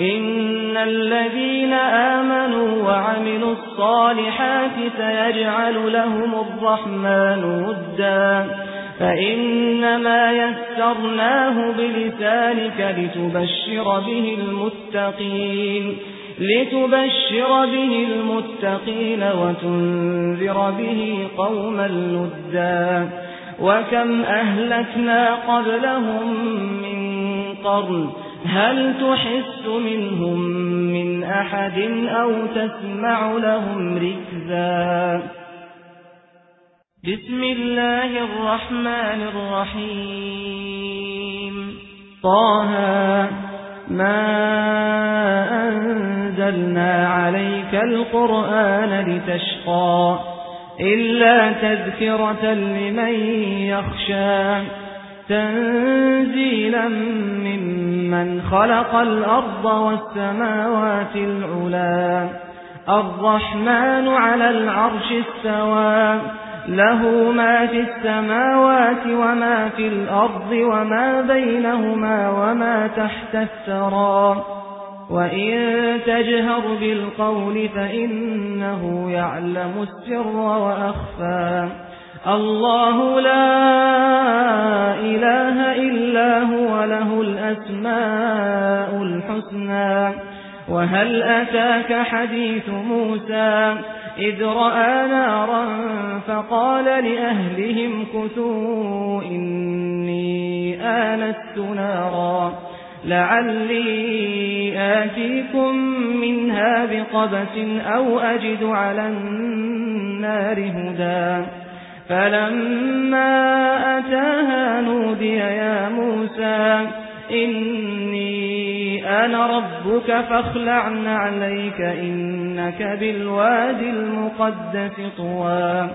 إن الذين آمنوا وعملوا الصالحات سيجعل لهم الرحمن ودا. فإنما يسرناه بلسانك لتبشر به المتقين لتبشر به المتقين وتنذر به قوما لدا. وكم أهلكنا قبلهم من قرن هل تحس منهم من أحد أو تسمع لهم ركزا؟ بسم الله الرحمن الرحيم. طه ما أنزلنا عليك القرآن لتشقى إلا تذكرة لمن يخشى. تنزيلا ممن خلق الأرض والسماوات العلا الرحمن على العرش استوى. له ما في السماوات وما في الأرض وما بينهما وما تحت الثرى. وإن تجهر بالقول فإنه يعلم السر وأخفى. الله لا الأسماء الحسنى. وهل أتاك حديث موسى؟ إذ رأى نارا فقال لأهلهم كثوا إني آنست نارا. لعلي آتيكم منها بقبس أو أجد على النار هدى. فلما أتاها نودي يا موسى إني أنا ربك فاخلعن عليك إنك بالوادي المقدس طوى